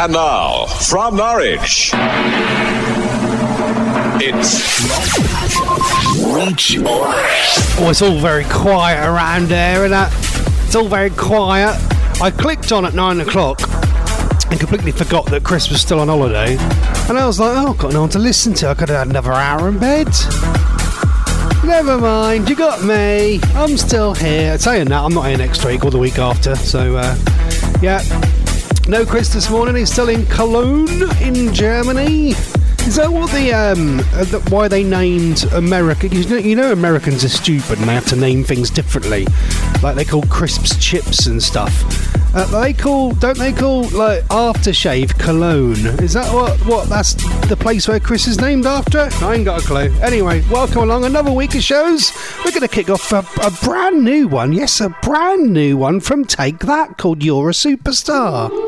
And now, from Norwich, it's Reach Oh, it's all very quiet around there, and that it's all very quiet. I clicked on at nine o'clock and completely forgot that Chris was still on holiday, and I was like, "Oh, I've got no one to listen to. I could have had another hour in bed." Never mind, you got me. I'm still here. Saying that, I'm not here next week or the week after, so uh, yeah. No Chris this morning. He's still in Cologne, in Germany. Is that what the um uh, the, why they named America? You know, you know Americans are stupid and they have to name things differently, like they call crisps chips and stuff. Uh, they call don't they call like aftershave cologne? Is that what what that's the place where Chris is named after? I ain't got a clue. Anyway, welcome along another week of shows. We're going to kick off a, a brand new one. Yes, a brand new one from Take That called "You're a Superstar."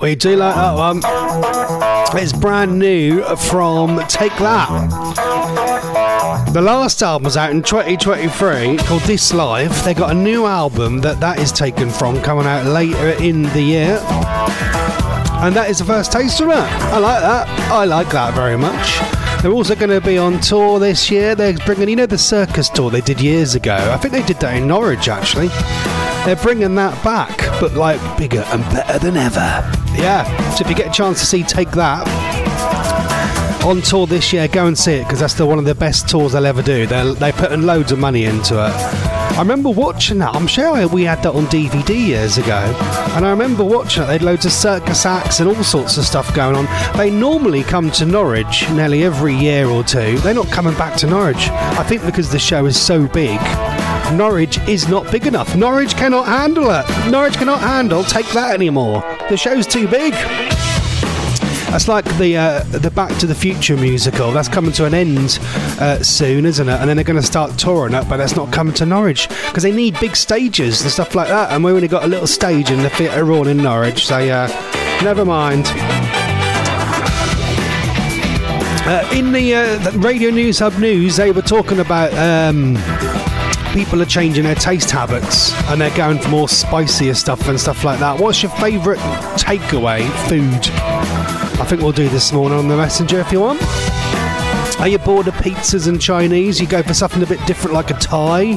We do like that one. It's brand new from Take That. The last album was out in 2023 called This Life. They got a new album that that is taken from coming out later in the year. And that is the first taste of that. I like that. I like that very much. They're also going to be on tour this year. They're bringing, you know, the circus tour they did years ago. I think they did that in Norwich actually. They're bringing that back, but like bigger and better than ever. Yeah. So if you get a chance to see Take That on tour this year, go and see it because that's the, one of the best tours they'll ever do. They're, they're putting loads of money into it. I remember watching that. I'm sure we had that on DVD years ago. And I remember watching it. They had loads of circus acts and all sorts of stuff going on. They normally come to Norwich nearly every year or two. They're not coming back to Norwich. I think because the show is so big. Norwich is not big enough. Norwich cannot handle it. Norwich cannot handle take that anymore. The show's too big. That's like the uh, the Back to the Future musical. That's coming to an end uh, soon, isn't it? And then they're going to start touring it, but that's not coming to Norwich because they need big stages and stuff like that. And we only got a little stage in the Theatre Royal in Norwich, so uh, never mind. Uh, in the, uh, the Radio News Hub news, they were talking about um, people are changing their taste habits and they're going for more spicier stuff and stuff like that. What's your favourite takeaway food? I think we'll do this morning on the messenger if you want. Are you bored of pizzas and Chinese? You go for something a bit different like a Thai?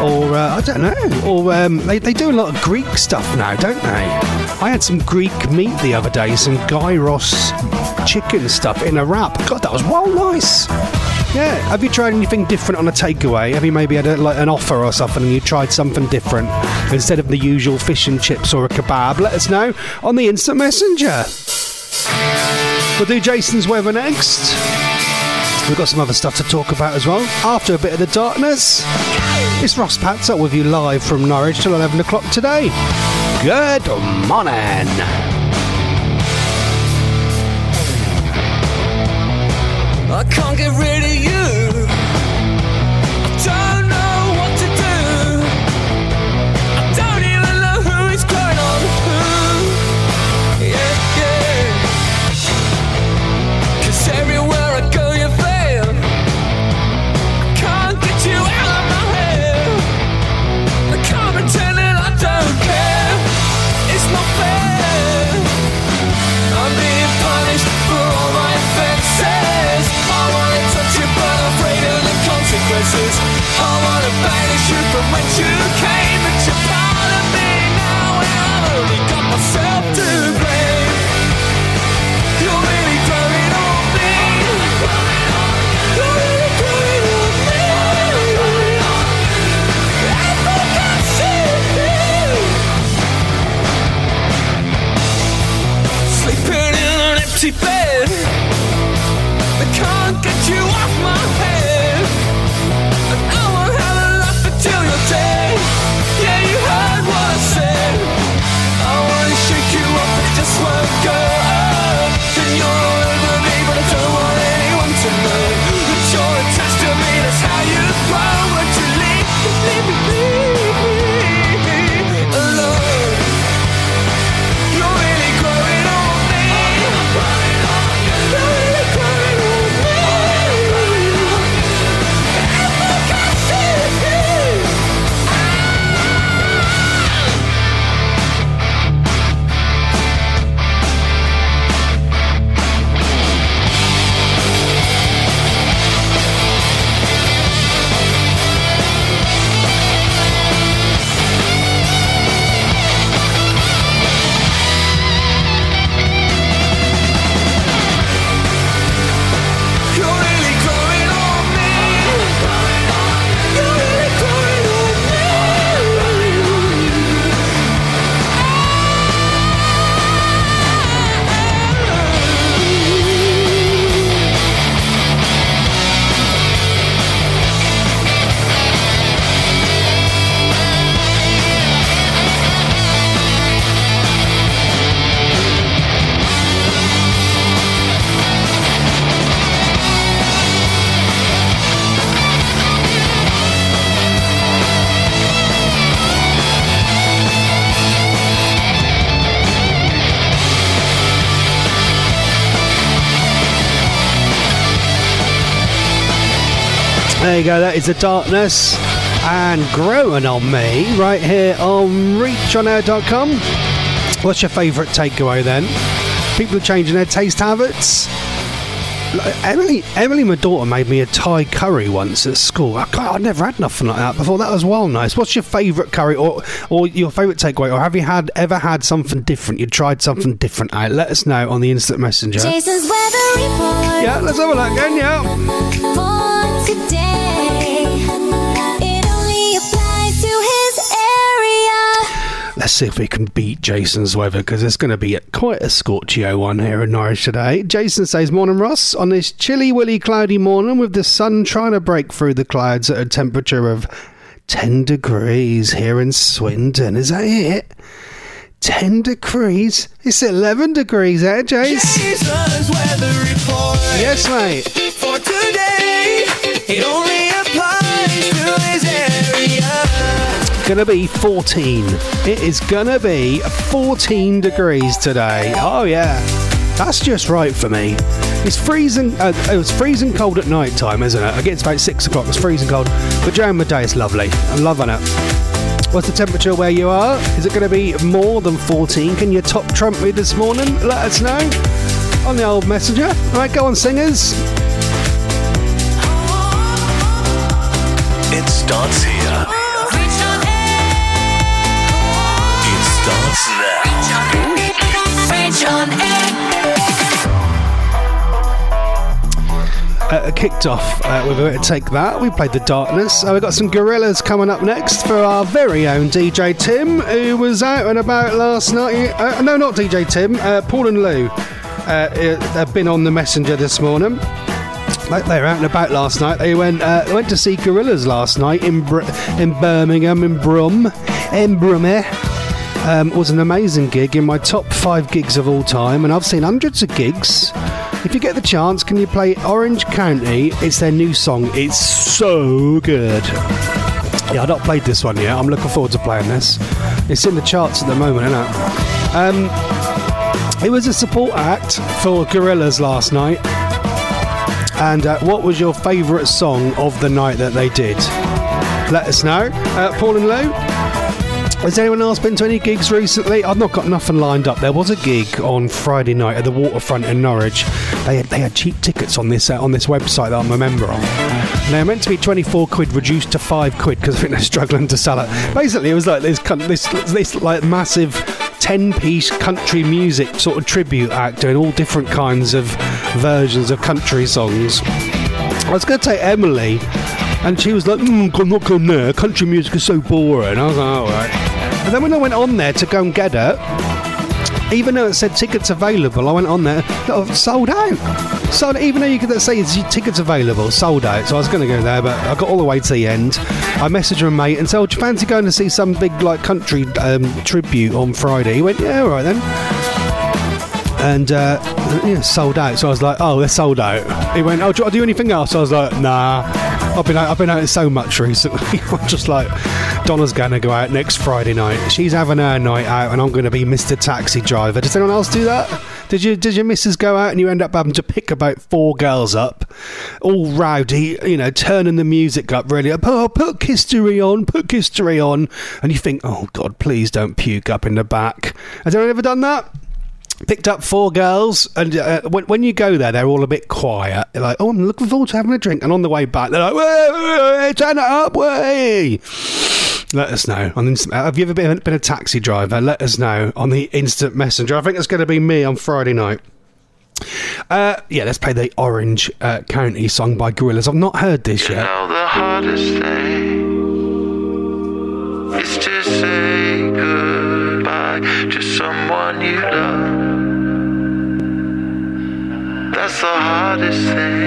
Or, uh, I don't know. Or um, they, they do a lot of Greek stuff now, don't they? I had some Greek meat the other day, some gyros chicken stuff in a wrap. God, that was well nice. Yeah, have you tried anything different on a takeaway? Have you maybe had a, like an offer or something and you tried something different instead of the usual fish and chips or a kebab? Let us know on the instant messenger. We'll do Jason's weather next. We've got some other stuff to talk about as well. After a bit of the darkness, it's Ross Patzelt with you live from Norwich till 11 o'clock today. Good morning. I can't get rid of you. There you go, that is the darkness and growing on me right here on reachonair.com. What's your favourite takeaway then? People are changing their taste habits. Emily, Emily, my daughter, made me a Thai curry once at school. I, I'd never had nothing like that before. That was well nice. What's your favourite curry or or your favourite takeaway? Or have you had ever had something different? You tried something different out? Let us know on the instant messenger. Jason's weather report. Yeah, let's have a look again. Yeah. Let's see if we can beat Jason's weather because it's going to be quite a scorchio one here in Norwich today. Jason says, Morning, Ross. On this chilly, willy, cloudy morning with the sun trying to break through the clouds at a temperature of 10 degrees here in Swindon. Is that it? 10 degrees? It's 11 degrees there, Jace. Jason's weather report Yes, mate. for today. It only area. Gonna be 14. It is gonna be 14 degrees today. Oh yeah, that's just right for me. It's freezing. Uh, it was freezing cold at night time, isn't it? I it's about six o'clock. It's freezing cold, but during the day it's lovely. I'm loving it. What's the temperature where you are? Is it going to be more than 14? Can you top trump me this morning? Let us know on the old messenger. All right, go on, singers. Uh, kicked off uh, with a bit of Take That. We played The Darkness. Uh, we've got some Gorillaz coming up next for our very own DJ Tim, who was out and about last night. Uh, no, not DJ Tim, uh, Paul and Lou uh, have been on the messenger this morning. They were out and about last night. They went uh, went to see Gorillaz last night in Br- in Birmingham, in Brum, in Brummie. Um, it was an amazing gig in my top five gigs of all time, and I've seen hundreds of gigs. If you get the chance, can you play Orange County? It's their new song. It's so good. Yeah, I've not played this one yet. I'm looking forward to playing this. It's in the charts at the moment, isn't it? Um, it was a support act for Gorillaz last night. And uh, what was your favourite song of the night that they did? Let us know. Uh, Paul and Lou, has anyone else been to any gigs recently? I've not got nothing lined up. There was a gig on Friday night at the waterfront in Norwich. They had, they had cheap tickets on this uh, on this website that I'm a member of. They were meant to be 24 quid, reduced to five quid because I think they're struggling to sell it. Basically, it was like this this this like massive 10 piece country music sort of tribute act doing all different kinds of versions of country songs. I was going to take Emily, and she was like, mm, I'm not going there. Country music is so boring. I was like, all right. And then when I went on there to go and get it, even though it said tickets available, I went on there, sold out. So even though you could say tickets available, sold out. So I was going to go there, but I got all the way to the end. I messaged my mate and said, oh, do you fancy going to see some big like country um, tribute on Friday? He went, yeah, all right then and uh, yeah, sold out. So I was like, "Oh, they're sold out." He went, "Oh, do I do anything else?" I was like, "Nah, I've been out, I've been out so much recently. I'm just like, Donna's gonna go out next Friday night. She's having her night out, and I'm gonna be Mr. Taxi Driver. Does anyone else do that? Did you did your missus go out and you end up having to pick about four girls up, all rowdy, you know, turning the music up really? Oh, put history on, put history on, and you think, oh God, please don't puke up in the back. Has anyone ever done that? picked up four girls, and uh, when, when you go there, they're all a bit quiet. They're like, "Oh, I'm looking forward to having a drink." And on the way back, they're like, "Way, way, way, turn it up, way." Let us know. On uh, have you ever been, been a taxi driver? Let us know on the instant messenger. I think it's going to be me on Friday night. Uh, yeah, let's play the Orange uh, County song by Gorillaz. I've not heard this yet. Now the hardest thing is to say goodbye to someone you love. That's the hardest thing.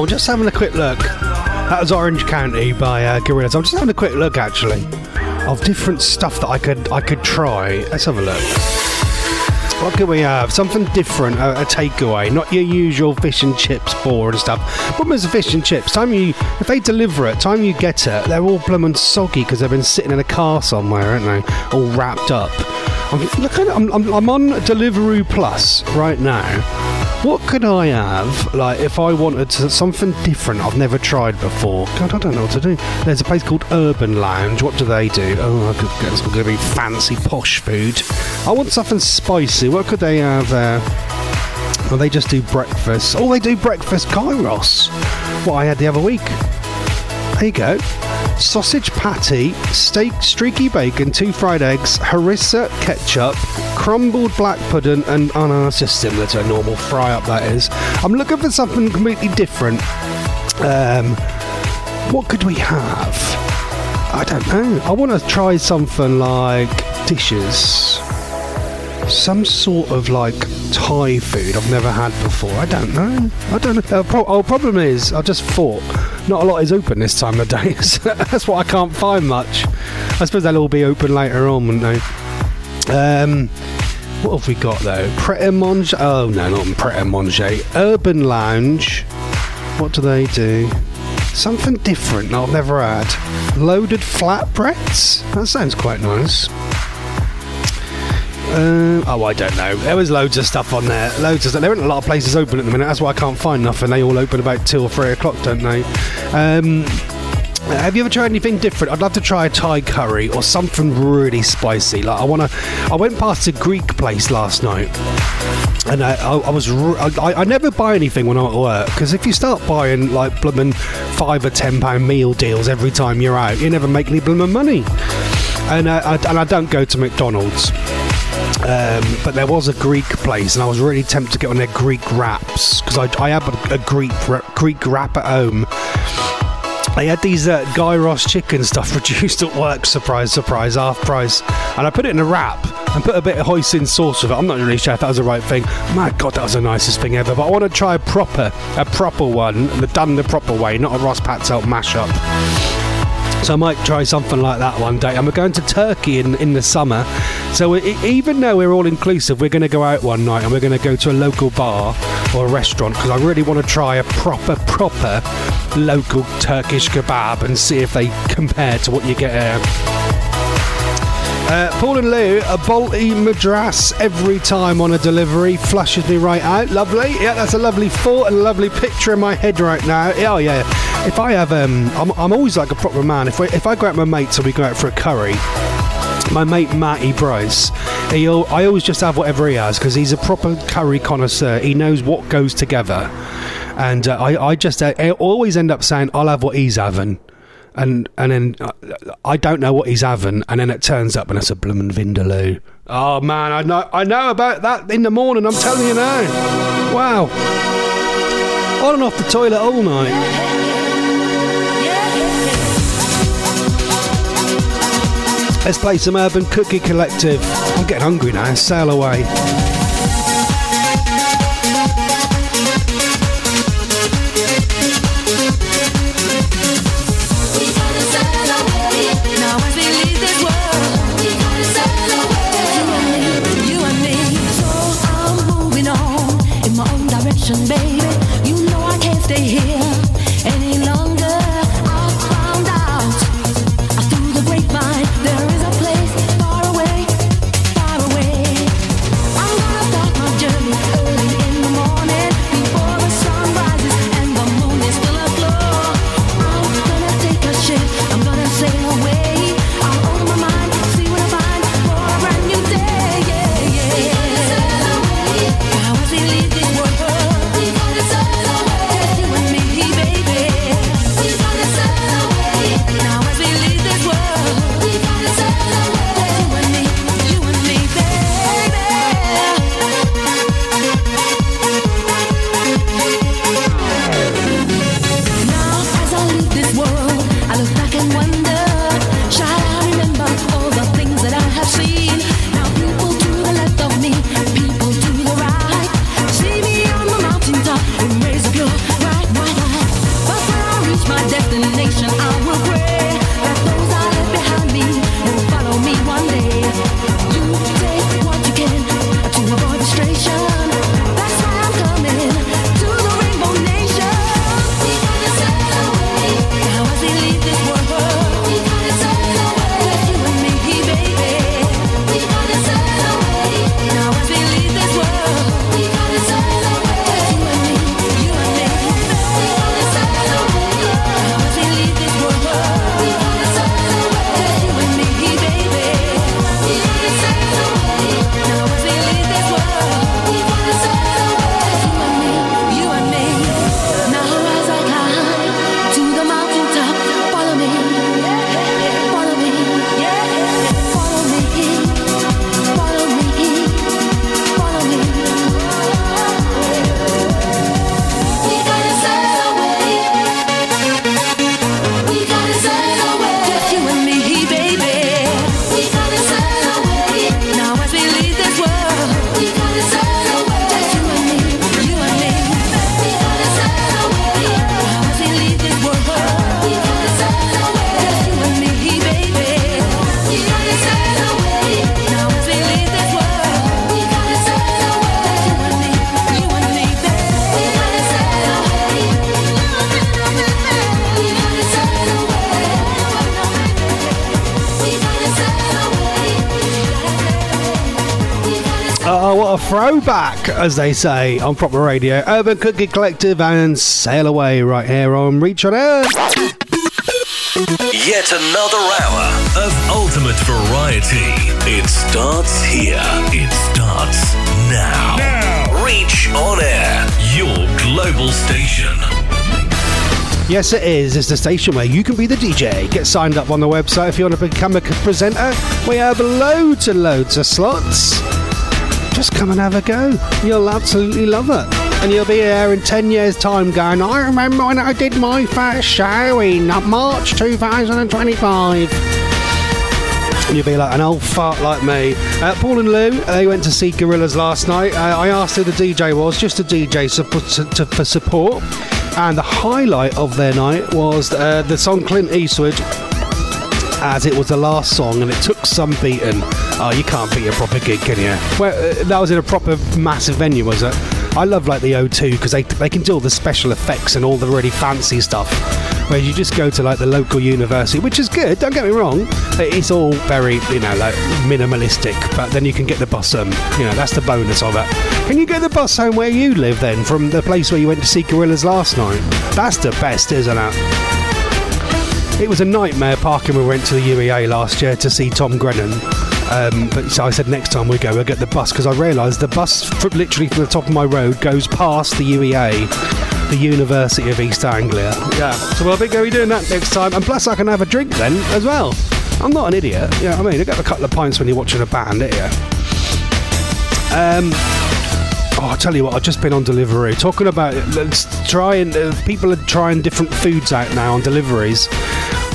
Well, Joe, just having a quick look. That was Orange County by uh, Gorillaz. I'm just having a quick look, actually, of different stuff that I could I could try. Let's have a look. What can we have? Something different, a, a takeaway, not your usual fish and chips board and stuff. Problem the fish and chips. Time you, if they deliver it, time you get it, they're all blooming soggy because they've been sitting in a car somewhere, aren't they? All wrapped up. I'm, I'm, I'm, I'm on Deliveroo Plus right now. What could I have, like, if I wanted something different I've never tried before? God, I don't know what to do. There's a place called Urban Lounge. What do they do? Oh, I could get some really fancy posh food. I want something spicy. What could they have there? Well, they just do breakfast. Oh, they do breakfast gyros. What I had the other week. There you go. Sausage patty, steak, streaky bacon, two fried eggs, harissa ketchup, crumbled black pudding, and oh no, that's just similar to a normal fry up. That is. I'm looking for something completely different. Um, what could we have? I don't know. I want to try something like dishes. Some sort of like Thai food I've never had before. I don't know. I don't know. Uh, pro- oh, problem is, I just thought not a lot is open this time of day. so That's why I can't find much. I suppose they'll all be open later on, wouldn't they? Um, what have we got though? Pret a Manger. Oh no, not Pret a Manger. Urban Lounge. What do they do? Something different I've never had. Loaded flatbreads. That sounds quite nice. Uh, oh, I don't know. There was loads of stuff on there. Loads of stuff. There aren't a lot of places open at the minute. That's why I can't find nothing. They all open about two or three o'clock, don't they? Um, have you ever tried anything different? I'd love to try a Thai curry or something really spicy. Like I want to. I went past a Greek place last night, and I, I, was. I, I never buy anything when I'm at work because if you start buying like blooming five or ten pound meal deals every time you're out, you never make any blooming money. And I, I, and I don't go to McDonald's. Um, but there was a Greek place, and I was really tempted to get on their Greek wraps because I, I have a, a Greek Greek wrap at home. They had these uh, gyros chicken stuff reduced at work, surprise, surprise, half price, and I put it in a wrap and put a bit of hoisin sauce with it. I'm not really sure if that was the right thing. My God, that was the nicest thing ever. But I want to try a proper, a proper one, done the proper way, not a Ross Patzelt mashup. So I might try something like that one day. And we're going to Turkey in, in the summer. So e- even though we're all inclusive, we're going to go out one night and we're going to go to a local bar or a restaurant because I really want to try a proper, proper local Turkish kebab and see if they compare to what you get here. Uh, Paul and Lou, a Balti Madras every time on a delivery flushes me right out. Lovely. Yeah, that's a lovely thought and a lovely picture in my head right now. Oh, yeah. If I have, um, I'm, I'm always like a proper man. If, I, if I go out with my mates and we go out for a curry, my mate Matty Bryce, he, I always just have whatever he has because he's a proper curry connoisseur. He knows what goes together. and uh, I, I just I always end up saying I'll have what he's having. And and then uh, I don't know what he's having, and then it turns up and it's a bloomin' vindaloo. Oh man, I know I know about that in the morning. I'm telling you now. Wow, on and off the toilet all night. Let's play some Urban Cookie Collective. I'm getting hungry now. Sail away. My destination, I as they say on proper radio. Urban Cookie Collective and Sail Away right here on Reach on Air. Yet another hour of ultimate variety. It starts here. It starts now. Now. Reach on air. Your global station. Yes, it is. It's the station where you can be the DJ. Get signed up on the website if you want to become a presenter. We have loads and loads of slots. Just come and have a go. You'll absolutely love it. And you'll be here in 10 years' time going, I remember when I did my first show in March 2025. And you'll be like an old fart like me. Uh, Paul and Lou, they went to see Gorillaz last night. Uh, I asked who the DJ was, just a DJ suppo- to, for support. And the highlight of their night was uh, the song Clint Eastwood, as it was the last song and it took some beating. Oh, you can't beat a proper gig, can you? Well, uh, that was in a proper massive venue, was it? I love like the O2 because they, they can do all the special effects and all the really fancy stuff. Whereas you just go to like the local university, which is good, don't get me wrong. It's all very, you know, like minimalistic, but then you can get the bus home. You know, that's the bonus of it. Can you get the bus home where you live then, from the place where you went to see Gorillaz last night? That's the best, isn't it? It was a nightmare parking. We went to the UEA last year to see Tom Grennan. Um, but so I said next time we go, we'll get the bus because I realised the bus, fr- literally from the top of my road, goes past the UEA the University of East Anglia. Yeah, so we'll be going doing that next time, and plus I can have a drink then as well. I'm not an idiot, you know I mean? You get a couple of pints when you're watching a band, don't you? Um, oh, I tell you what, I've just been on delivery talking about trying. Uh, people are trying different foods out now on deliveries.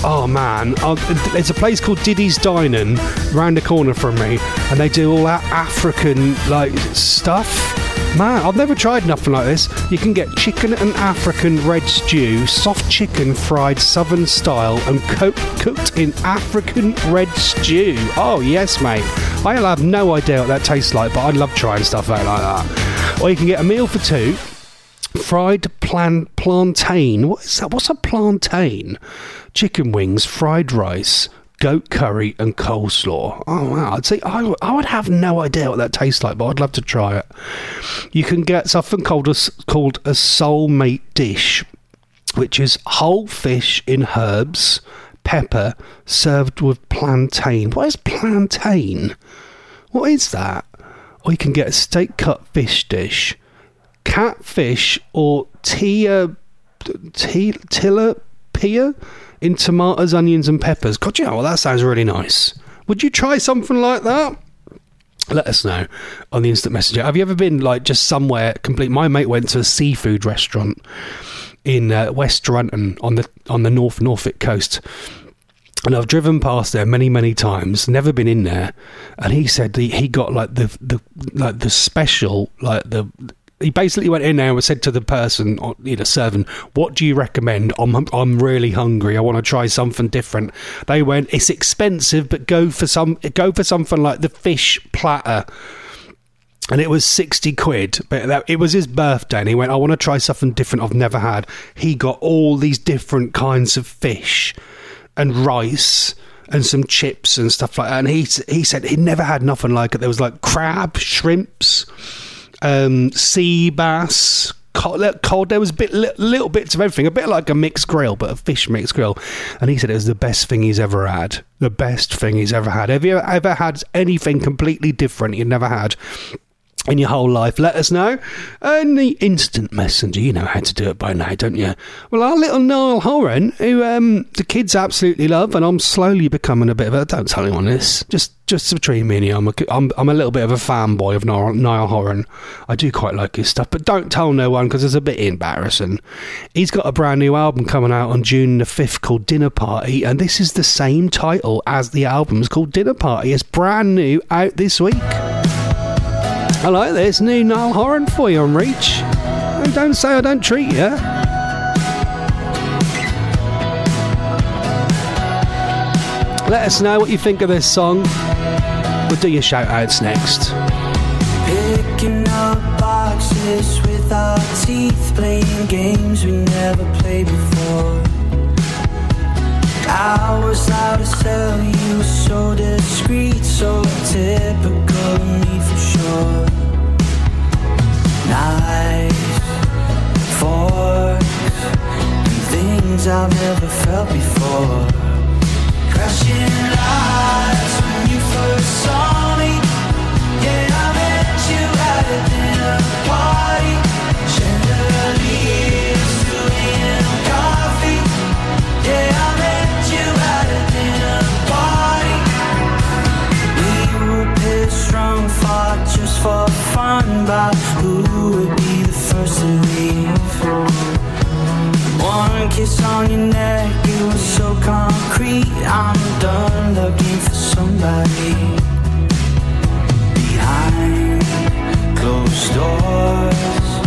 Oh man, uh, there's a place called Diddy's Dining round the corner from me, and they do all that African like stuff. Man, I've never tried nothing like this. You can get chicken and African red stew, soft chicken fried southern style, and co- cooked in African red stew. Oh yes, mate. I'll have no idea what that tastes like, but I love trying stuff out like that. Or you can get a meal for two, fried plan- plantain. What is that? What's a plantain? Chicken wings, fried rice, goat curry, and coleslaw. Oh wow! I'd say I, I would have no idea what that tastes like, but I'd love to try it. You can get something called a, called a soulmate dish, which is whole fish in herbs, pepper, served with plantain. What is plantain? What is that? Or you can get a steak cut fish dish, catfish or tia, tia, tilapia in tomatoes, onions, and peppers. God, know what? That sounds really nice. Would you try something like that? Let us know on the instant messenger. Have you ever been like just somewhere complete? My mate went to a seafood restaurant in uh, West Runton on the on the North Norfolk coast. And I've driven past there many, many times. Never been in there. And he said he, he got like the the like the special like the. He basically went in there and said to the person, you know, serving, "What do you recommend? I'm I'm really hungry. I want to try something different." They went, "It's expensive, but go for some go for something like the fish platter." and it was 60 quid but that, it was his birthday and he went i want to try something different i've never had he got all these different kinds of fish and rice and some chips and stuff like that and he, he said he'd never had nothing like it there was like crab shrimps um, sea bass cod, cod there was bit little bits of everything a bit like a mixed grill but a fish mixed grill. And he said it was the best thing he's ever had the best thing he's ever had. Have you ever had anything completely different you've never had in your whole life, let us know. And the instant messenger, you know how to do it by now, don't you? Well, our little Niall Horan, who um, the kids absolutely love, and I'm slowly becoming a bit of a. Don't tell anyone this. Just, just between me and you, I'm a, I'm, I'm a little bit of a fanboy of Niall, Niall Horan. I do quite like his stuff, but don't tell no one because it's a bit embarrassing. He's got a brand new album coming out on June the 5th called Dinner Party, and this is the same title as the album's called Dinner Party. It's brand new out this week. Like this new Niall Horan for you on Reach. Oh, Don't say I don't treat you. Let us know what you think of this song. We'll do your shout outs next. Picking up boxes with our teeth, playing games we never played before. I was out to sell you, so discreet, so typical me for sure. Knives, forks, things I've never felt before. Crashing lights when you first saw me. Just for fun about who would be the first to leave. One kiss on your neck, it was so concrete. I'm done looking for somebody behind closed doors.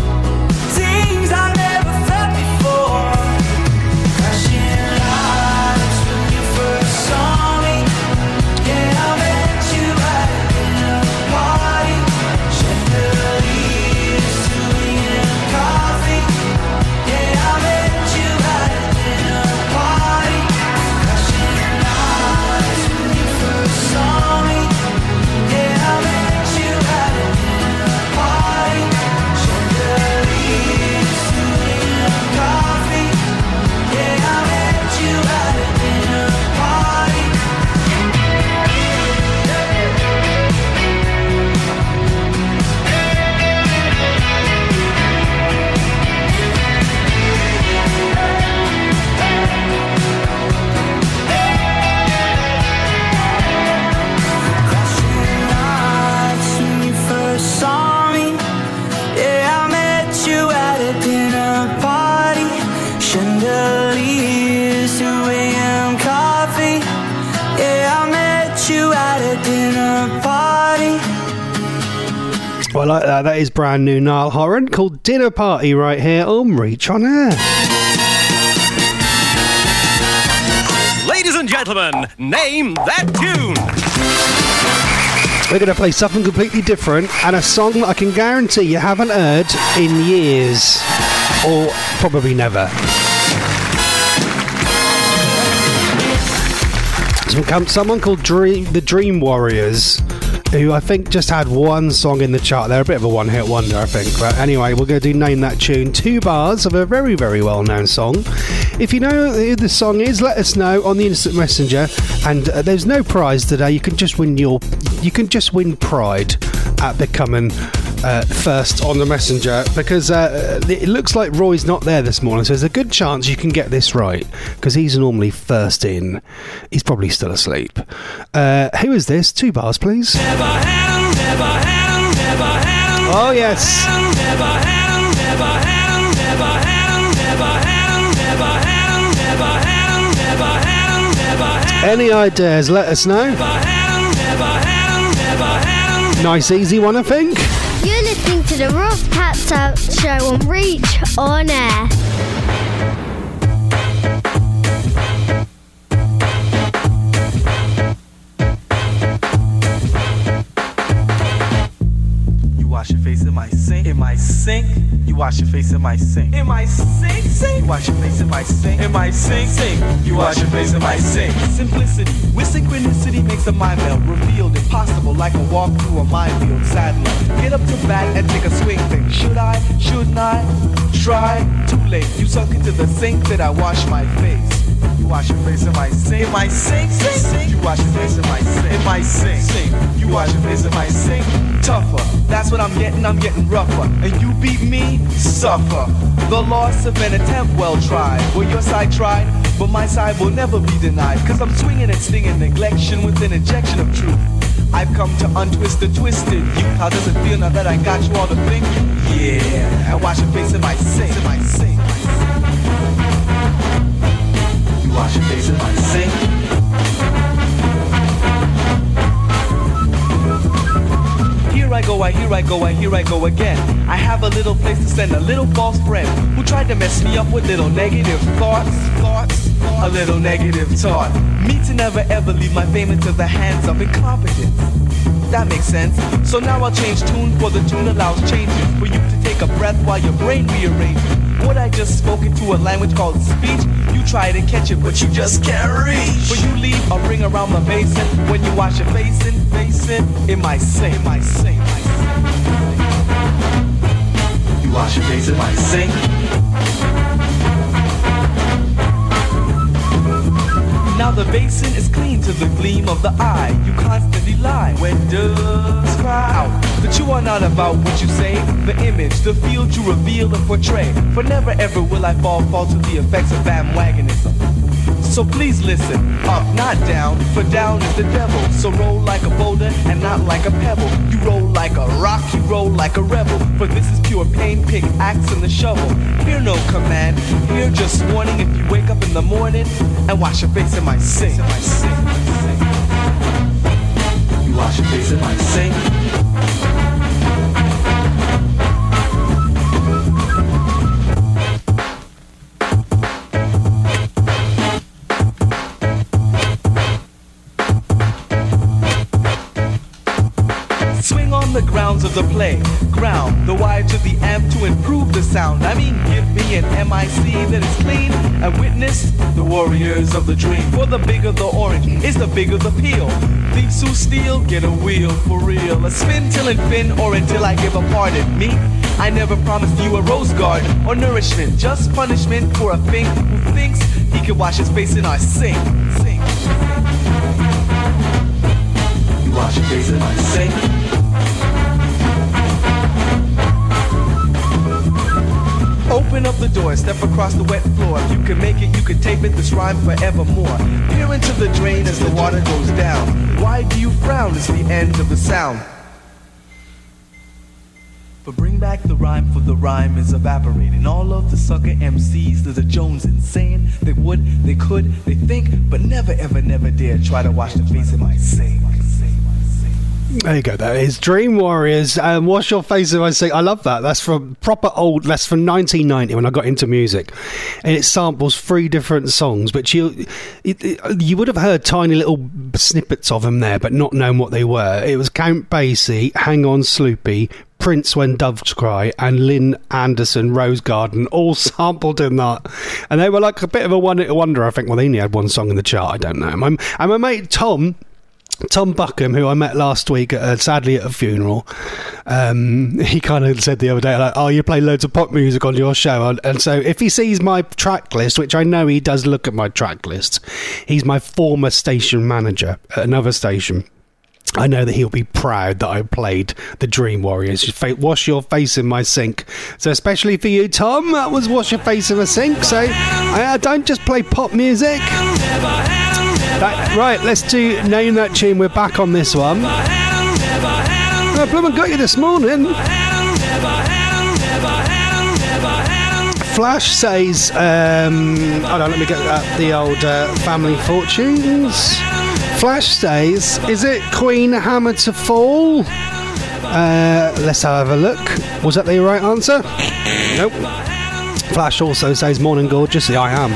That. That is brand new Niall Horan called Dinner Party right here on Reach on Air. Ladies and gentlemen, name that tune. We're going to play something completely different and a song that I can guarantee you haven't heard in years or probably never. Someone called Dream, the Dream Warriors, who I think just had one song in the chart. They're a bit of a one hit wonder, I think. But anyway, we're going to do Name That Tune. Two bars of a very, very well known song. If you know who the song is, let us know on the instant messenger. And uh, there's no prize today. You can just win your, you can just win pride at becoming uh, first on the messenger because uh, it looks like Roy's not there this morning. So there's a good chance you can get this right because he's normally first in. He's probably still asleep. Uh, who is this? Two bars, please. Oh yes. Any ideas? Let us know. Nice, easy one, I think. You're listening to the Ross Cats Show on Reach on Air. My sink. In my sink. You wash your face in my sink. In my sink. Sink. You wash your face in my sink. In my sink. Sink. You wash your face in my sink. Simplicity with synchronicity makes a mind meld revealed impossible like a walk through a minefield. Sadly, get up to bat and take a swing. Think should I? Shouldn't I? Try. Too late. You sunk into the sink that I wash my face. You wash your face in my sink. In my sink, sink, sink. You wash your face in my sink. In my sink, sink. You wash your face in my sink. Tougher. That's what I'm getting. I'm getting rougher. And you beat me, suffer. The loss of an attempt, well tried. Well, your side tried, but my side will never be denied. Cause I'm swinging and stinging neglection with an injection of truth. I've come to untwist the twisted you. How does it feel now that I got you all to think? Yeah. And wash your face in my sink. In my sink. You wash your face in my sink. Here I go, I here I go, I here I go again. I have a little place to send a little false friend who tried to mess me up with little negative thoughts, thoughts, a little negative thought. Me to never ever leave my fame into the hands of incompetence. That makes sense. So now I'll change tune for the tune allows changes for you to take a breath while your brain rearranges. What I just spoke into a language called speech. Try to catch it, but you just can't reach. But you leave a ring around the basin when you wash your face in, face in, in my sink, in my sink. You wash your face in my sink. Now the basin is clean to the gleam of the eye. You constantly lie when doves cry out that you are not about what you say. The image, the field you reveal and portray. For never ever will I fall fall to the effects of bandwagonism. So please listen, up, not down, for down is the devil. So roll like a boulder and not like a pebble. You roll like a rock, you roll like a rebel. For this is pure pain, pick axe and the shovel. Hear no command, hear just warning if you wake up in the morning and wash your face in my sink. You wash your face in my sink. The grounds of the play. Ground the wire to the amp to improve the sound. I mean, give me an MIC that is clean and witness the warriors of the dream. For the bigger the orange is the bigger the peel. Thieves who steal get a wheel for real. A spin till infin or until I give a pardon. Me, I never promised you a rose garden or nourishment. Just punishment for a fink who thinks he can wash his face in our sink. Sink. You wash your face in my sink. Open up the door, step across the wet floor. If you can make it, you can tape it, this rhyme forevermore. Peer into the drain as the water goes down. Why do you frown? It's the end of the sound. But bring back the rhyme, for the rhyme is evaporating. All of the sucker MCs, there's a Jones insane. they would, they could, they think, but never, ever, never dare try to wash the face of my sink. There you go. That is Dream Warriors. Um, Wash your face if I say I love that. That's from proper old. That's from 1990 when I got into music, and it samples three different songs. But you, it, you would have heard tiny little snippets of them there, but not known what they were. It was Count Basie, Hang On Sloopy, Prince When Doves Cry, and Lynn Anderson, Rose Garden, all sampled in that. And they were like a bit of a one hit wonder, I think. Well, they only had one song in the chart, I don't know. My, and my mate Tom. Tom Buckham, who I met last week, uh, sadly at a funeral, um, he kind of said the other day, like, "Oh, you play loads of pop music on your show," and, so if he sees my track list, which I know he does look at my track list, he's my former station manager at another station. I know that he'll be proud that I played the Dream Warriors. Wash your face in my sink. So, especially for you, Tom, that was Wash Your Face in the sink. So, I don't just play pop music. Right, right, let's do Name That Tune. We're back on this one. I blooming got you this morning. Flash says, um, hold on, let me get that, the old uh, family fortunes. Flash says, is it Queen Hammer to Fall? Uh, let's have a look. Was that the right answer? Nope. Flash also says, morning gorgeous. Yeah, I am.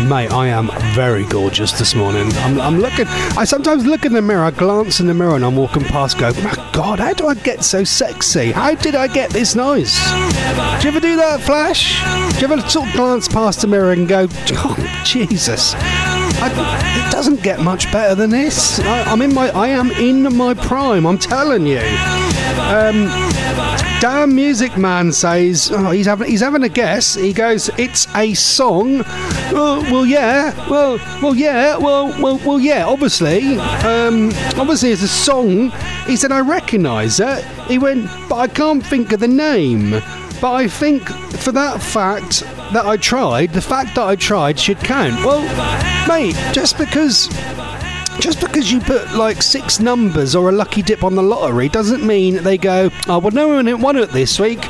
And mate, I am very gorgeous this morning. I'm, I'm looking, I sometimes look in the mirror, I glance in the mirror and I'm walking past, go, my God, how do I get so sexy? How did I get this nice? Do you ever do that, Flash? Do you ever sort of glance past the mirror and go, oh, Jesus? I, it doesn't get much better than this. I, I'm in my, I am in my prime. I'm telling you. Um, Dan Music Man says oh, he's having he's having a guess. He goes, "It's a song." Well, yeah. Well, well, yeah. Well, well, well, yeah. Obviously, um, obviously, it's a song. He said, "I recognise it." He went, "But I can't think of the name." But I think for that fact that I tried, the fact that I tried should count. Well, mate, just because just because you put like six numbers or a lucky dip on the lottery doesn't mean they go, oh, well, no one won it this week.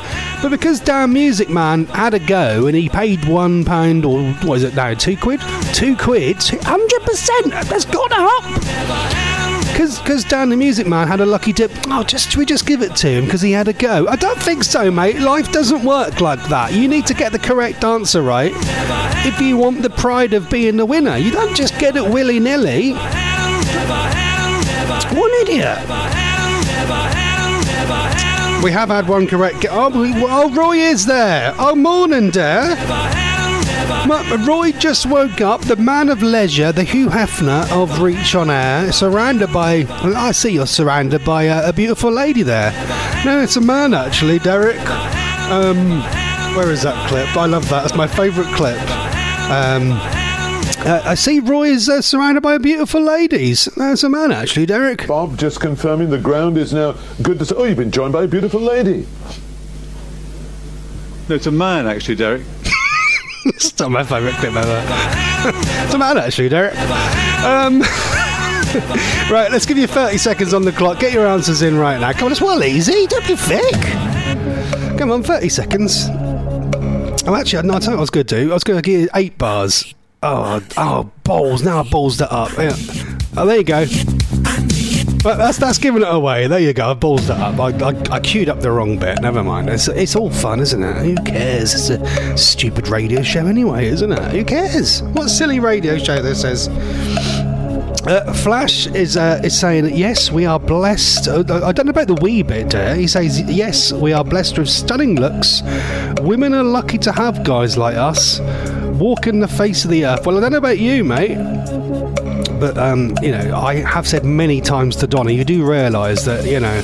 But because Dan Music Man had a go and he paid one pound or what is it now, two quid? Two quid? 100%! That's gone up! Because Dan the Music Man had a lucky dip. Oh, just we just give it to him because he had a go? I don't think so, mate. Life doesn't work like that. You need to get the correct answer right if you want the pride of being the winner. You don't just get it willy nilly. What an idiot! We have had one correct. Oh, we- oh, Roy is there. Oh, morning. Ma- Roy just woke up, the man of leisure, the Hugh Hefner of Reach on Air, surrounded by. I see you're surrounded by a, a beautiful lady there. No, it's a man actually, Derek. Um, where is that clip? I love that. It's my favourite clip. Um, uh, I see Roy is uh, surrounded by beautiful ladies. That's a man actually, Derek. Bob, just confirming the ground is now good to say. Oh, you've been joined by a beautiful lady. No, it's a man, actually, Derek. It's not my favourite clip ever. it's a man actually, Derek. Um, right, let's give you 30 seconds on the clock. Get your answers in right now. Come on, it's well easy. Don't be thick. Come on, 30 seconds. Oh, actually, no, I tell you what I was going to do. I was going to give you eight bars. Oh, oh, balls. Now I balls that up. Yeah. Oh, there you go. Well, that's that's giving it away. There you go. I ballsed it up. I, I, I queued up the wrong bit. Never mind. It's it's all fun, isn't it? Who cares? It's a stupid radio show anyway, isn't it? Who cares? What silly radio show this is? Uh, Flash is uh, is saying yes, we are blessed. Uh, I don't know about the wee bit. Uh, he says yes, we are blessed with stunning looks. Women are lucky to have guys like us. Walking the face of the earth. Well, I don't know about you, mate but um, you know, I have said many times to Donny, you do realise that you know,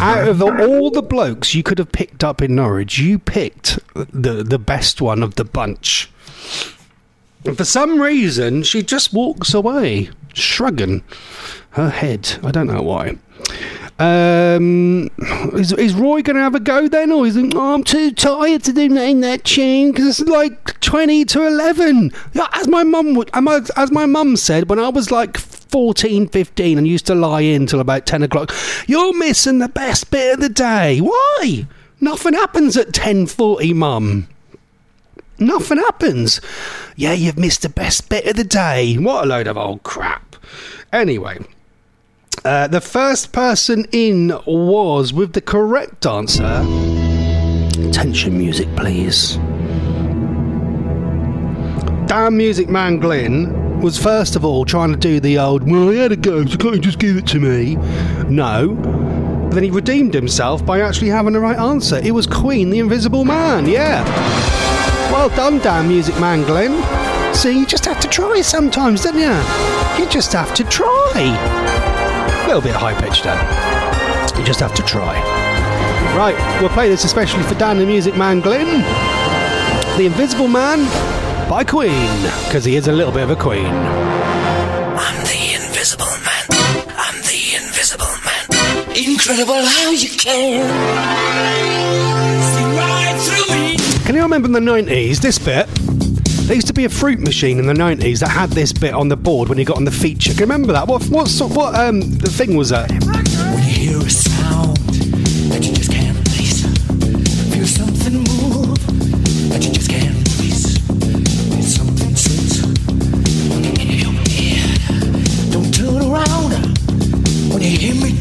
out of the, all the blokes you could have picked up in Norwich, you picked the the best one of the bunch. And for some reason, she just walks away, shrugging her head. I don't know why. Um, is, is Roy going to have a go then, or is he? Oh, I'm too tired to do name that tune because it's like twenty to eleven. Yeah, as my mum would, as my mum said when I was like 14, 15 and used to lie in till about ten o'clock. You're missing the best bit of the day. Why? Nothing happens at ten forty, mum. Nothing happens. Yeah, you've missed the best bit of the day. What a load of old crap. Anyway. Uh, the first person in was with the correct answer. Tension music, please. Dan Music Man Glyn was first of all trying to do the old, well, I had a go, so can't you just give it to me? No. But then he redeemed himself by actually having the right answer. It was Queen, the Invisible Man, yeah. Well done, Dan Music Man Glyn. See, you just have to try sometimes, don't you? You just have to try. A little bit high pitched, Dan. You just have to try. Right, we'll play this especially for Dan the Music Man Glyn. The Invisible Man by Queen, because he is a little bit of a queen. I'm the invisible man. I'm the invisible man. Incredible how you can see right through me. Can you remember in the 90s, this bit? There used to be a fruit machine in the 90s that had this bit on the board when you got on the feature. Can you remember that? What what what um the thing was that? When you hear a sound that you just can't place, feel something move that you just can't. It's something sits on the end of your ear. Don't turn around when you hear me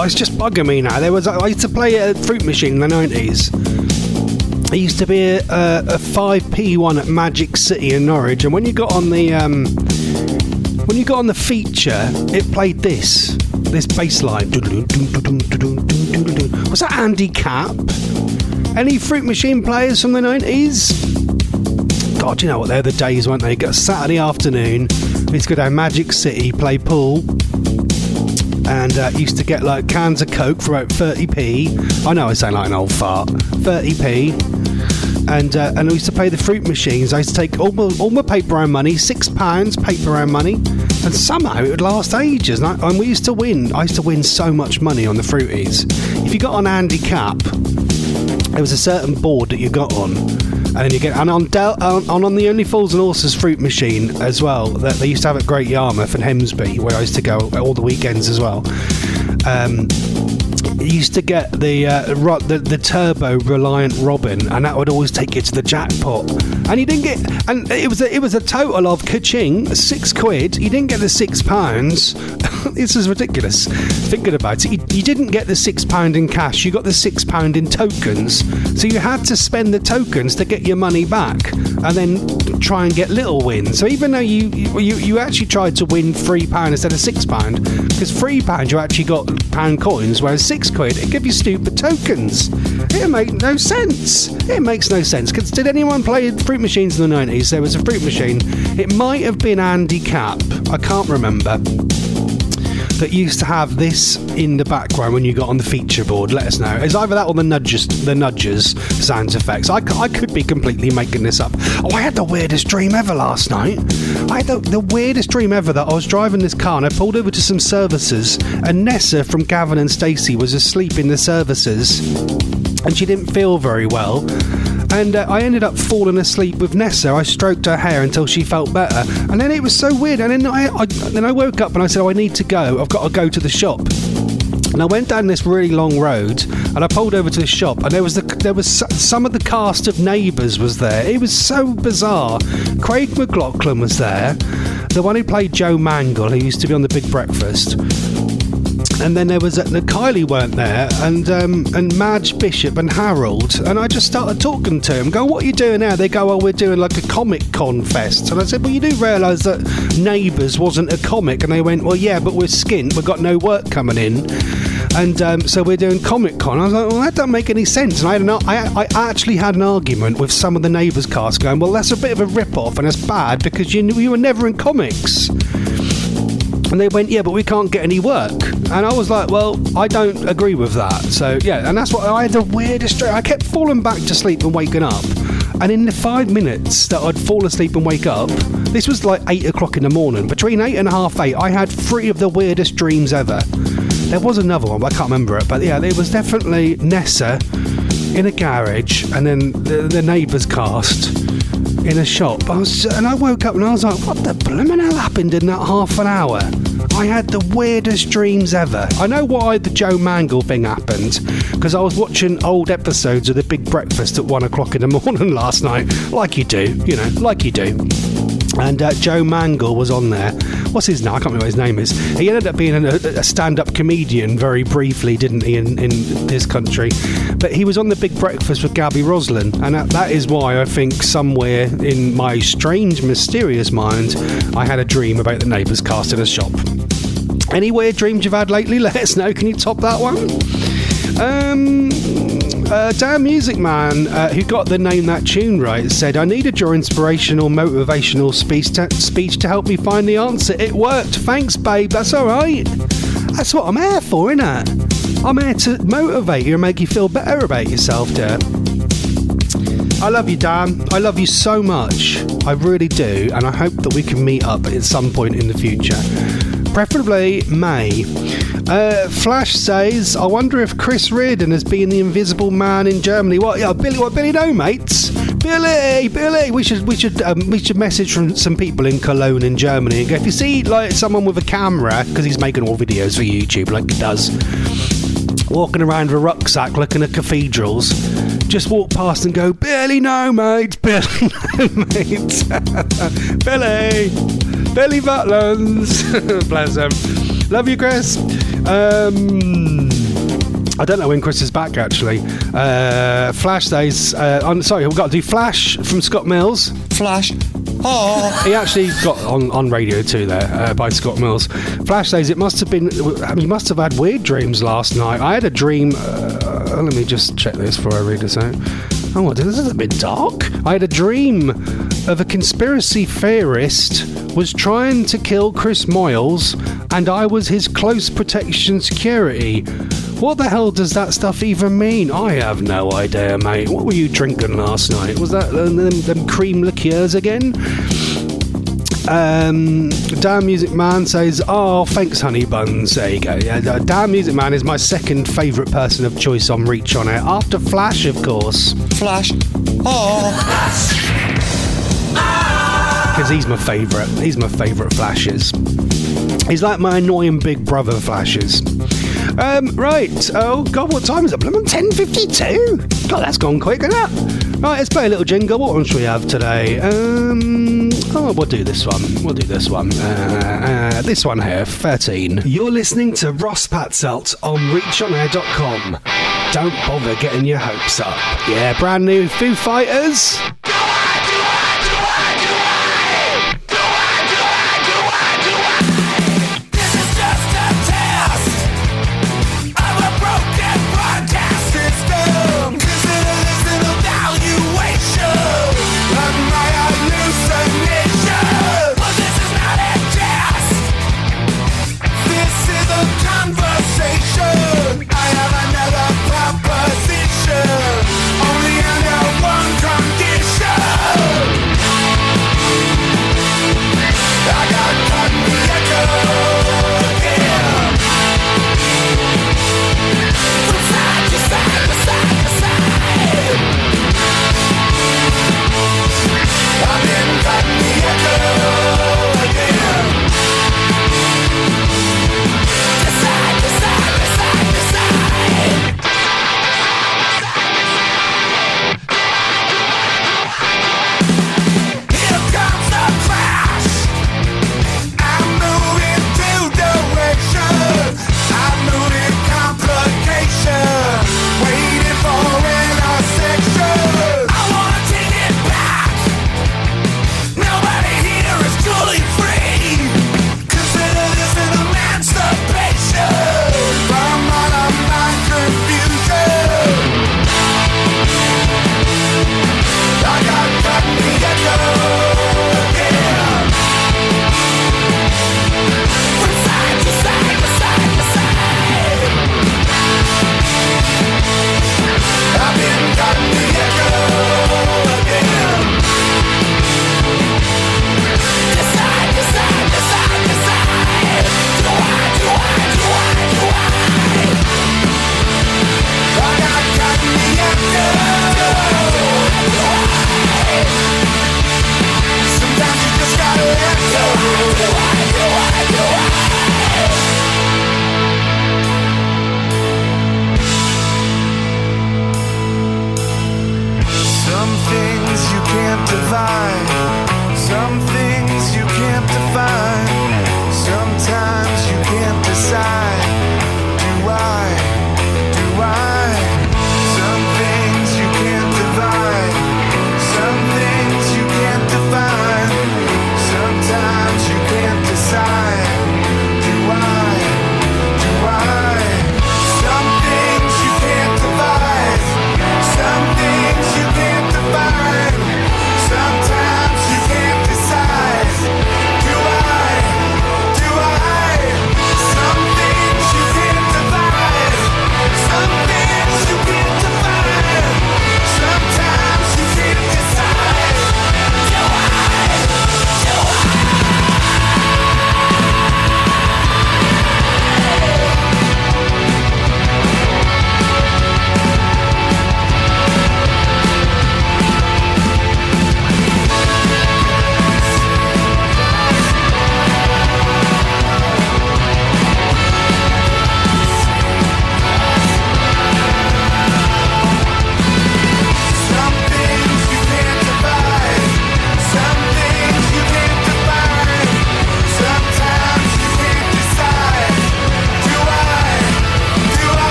Oh, it's just bugging me now. There was I used to play a fruit machine in the nineties. There used to be a, a, a 5p one at Magic City in Norwich, and when you got on the um, when you got on the feature, it played this this bass line. Was that Andy Cap? Any fruit machine players from the nineties? God, you know what? They're the days, weren't they? Got a Saturday afternoon. To go down Magic City, play pool, and uh, used to get like cans of Coke for about 30p. I know I sound like an old fart. 30p. And uh, and I used to play the fruit machines. I used to take all my, all my paper round money, six pounds paper round money, and somehow it would last ages. And, I, and we used to win. I used to win so much money on the fruities. If you got on Andy Cap, there was a certain board that you got on, and then you get and on Del, on, on the Only Fools and Horses fruit machine as well that they used to have at Great Yarmouth and Hemsby, where I used to go all the weekends as well. Um, used to get the, uh, ro- the the turbo reliant robin, and that would always take you to the jackpot. And you didn't get, and it was a, it was a total of ka-ching, six quid. You didn't get the six pounds. this is ridiculous. Thinking about it, you, you didn't get the six pound in cash. You got the six pound in tokens. So you had to spend the tokens to get your money back, and then try and get little wins. So even though you you, you actually tried to win three pound instead of six pound, because three pound you actually got pound coins, whereas six quid it give you stupid tokens. It makes no sense. It makes no sense. 'Cause did anyone play fruit machines in the nineties? There was a fruit machine. It might have been Andy Cap. I can't remember that used to have this in the background when you got on the feature board. Let us know. It's either that or the nudges, the nudges sound effects. I could be completely making this up. Oh, I had the weirdest dream ever last night. I had the, the weirdest dream ever that I was driving this car and I pulled over to some services and Nessa from Gavin and Stacey was asleep in the services and she didn't feel very well. And uh, I ended up falling asleep with Nessa. I stroked her hair until she felt better, and then it was so weird. And then I, I then I woke up and I said, "Oh, I need to go. I've got to go to the shop." And I went down this really long road, and I pulled over to the shop, and there was the there was some of the cast of Neighbours was there. It was so bizarre. Craig McLachlan was there, the one who played Joe Mangel, who used to be on the Big Breakfast. And then there was uh, Kylie weren't there, and um, and Madge Bishop and Harold, and I just started talking to them, Go, what are you doing now? They go, oh, we're doing like a Comic Con fest, and I said, well, you do realise that Neighbours wasn't a comic, and they went, well, yeah, but we're skint, we've got no work coming in, and um, so we're doing Comic Con. I was like, well, that doesn't make any sense. And I had an, I, I actually had an argument with some of the Neighbours cast, going, well, that's a bit of a rip off, and it's bad because you you were never in comics. And they went, yeah, but we can't get any work. And I was like, well, I don't agree with that. So yeah, and that's what I had the weirdest dream. I kept falling back to sleep and waking up. And in the five minutes that I'd fall asleep and wake up, this was like eight o'clock in the morning. Between eight and half eight, I had three of the weirdest dreams ever. There was another one, but I can't remember it. But yeah, it was definitely Nessa in a garage, and then the, the neighbours cast in a shop. I was, and I woke up and I was like, "What the blooming hell happened in that half an hour?" I had the weirdest dreams ever. I know why the Joe Mangel thing happened because I was watching old episodes of The Big Breakfast at one o'clock in the morning last night, like you do, you know, like you do. And uh, Joe Mangel was on there. What's his name? I can't remember what his name is. He ended up being a, a stand-up comedian very briefly, didn't he, in, in this country? But he was on the Big Breakfast with Gaby Roslin, and that, that is why I think somewhere in my strange, mysterious mind, I had a dream about the neighbours cast in a shop. Any weird dreams you've had lately? Let us know. Can you top that one? Um, uh, Dan Music Man, uh, who got the name that tune right, said, "I needed your inspirational, motivational speech to, speech to help me find the answer. It worked. Thanks, babe. That's all right. That's what I'm here for, innit? I'm here to motivate you and make you feel better about yourself, dear." I love you, Dan. I love you so much. I really do, and I hope that we can meet up at some point in the future. Preferably May. Uh, Flash says, I wonder if Chris Reardon has been the invisible man in Germany. What? Yeah, Billy. What? Billy? No, mates. Billy, Billy. We should, we should, um, we should message from some people in Cologne in Germany and go. If you see like someone with a camera, because he's making all videos for YouTube, like he does, walking around with a rucksack looking at cathedrals, just walk past and go, Billy, no, mate. Billy, no, mate. Billy. Billy Butlins. Bless him. Love you, Chris. Um, I don't know when Chris is back, actually. Uh, Flash days. Uh, on, sorry, we've got to do Flash from Scott Mills. Flash. Oh. He actually got on, on Radio 2 there uh, by Scott Mills. Flash days. it must have been. I mean, must have had weird dreams last night. I had a dream. Uh, let me just check this before I read this out. Oh, this is a bit dark. I had a dream of a conspiracy theorist was trying to kill Chris Moyles, and I was his close protection security. What the hell does that stuff even mean? I have no idea, mate. What were you drinking last night? Was that them, them cream liqueurs again? Um, Dan Music Man says, "Oh, thanks, Honey Buns." There you go. Yeah, Dan Music Man is my second favourite person of choice on Reach on Air, after Flash, of course, Flash. Oh. because he's my favourite. He's my favourite Flashes. He's like my annoying big brother Flashes. Um, right. Oh God, what time is it? I'm ten fifty-two. God, that's gone quick, isn't it? Right, let's play a little jingle. What one should we have today? Um, oh, we'll do this one. We'll do this one. Uh, uh, this one here, thirteen. You're listening to Ross Patzelt on ReachOnAir.com. Don't bother getting your hopes up. Yeah, brand new Foo Fighters. This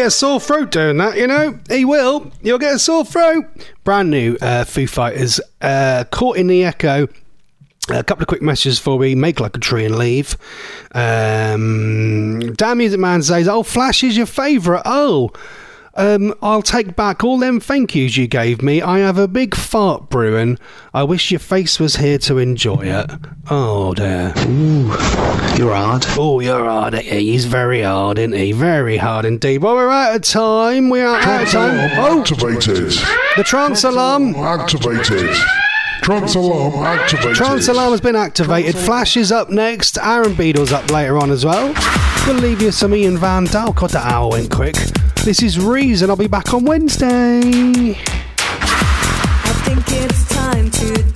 get a sore throat doing that, you know. He will. He'll get a sore throat. Brand new uh, Foo Fighters. Uh, caught in the echo. A couple of quick messages before we make like a tree and leave. Um, Dan Music Man says, "Oh, Flash is your favourite." Oh, Um, I'll take back all them thank yous you gave me. I have a big fart brewing. I wish your face was here to enjoy it. Oh dear. Ooh, you're hard. Oh, you're hard. He's very hard, isn't he? Very hard indeed. Well, we're out of time. We are out of time. Oh, Activated. the trance alarm. Activated. Trance alarm activated. Trance alarm has been activated. Flash is up next. Aaron Beadle's up later on as well. We'll leave you some Ian Van Dahl. God, that hour went quick. This is Reason. I'll be back on Wednesday. I think it's time to